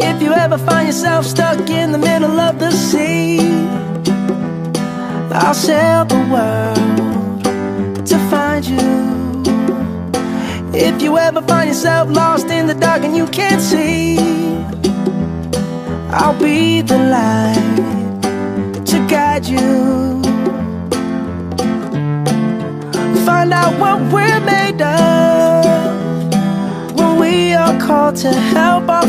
If you ever find yourself stuck in the middle of the sea, I'll sail the world to find you. If you ever find yourself lost in the dark and you can't see, I'll be the light to guide you. Find out what we're made of when we are called to help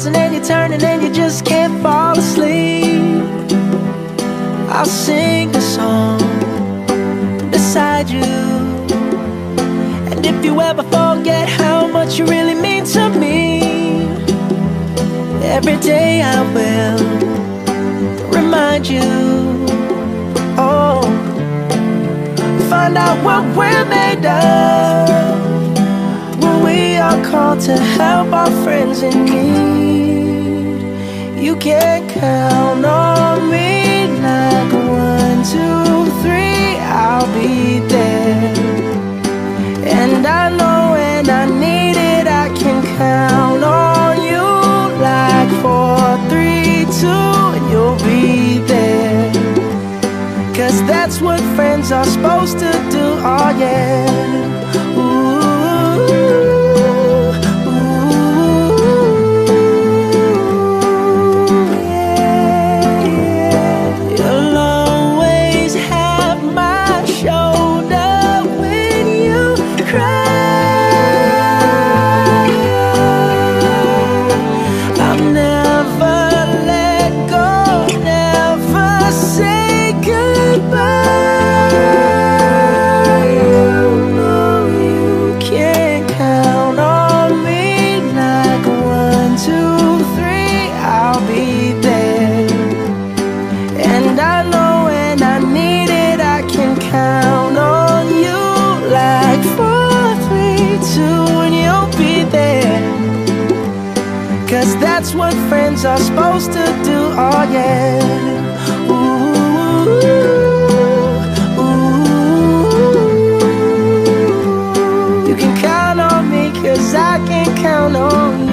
Tossing and you're turning and you just can't fall asleep, I'll sing a song beside you. And if you ever forget how much you really mean to me, every day I will remind you. Oh, find out what we're made of when we are called to help our friends in need. You can count on me like one, two, three, I'll be there. And I know when I need it, I can count on you like four, three, two, you'll be there. Cause that's what friends are supposed to do, oh yeah. Cause that's what friends are supposed to do, oh yeah. Ooh, ooh. You can count on me, cause I can count on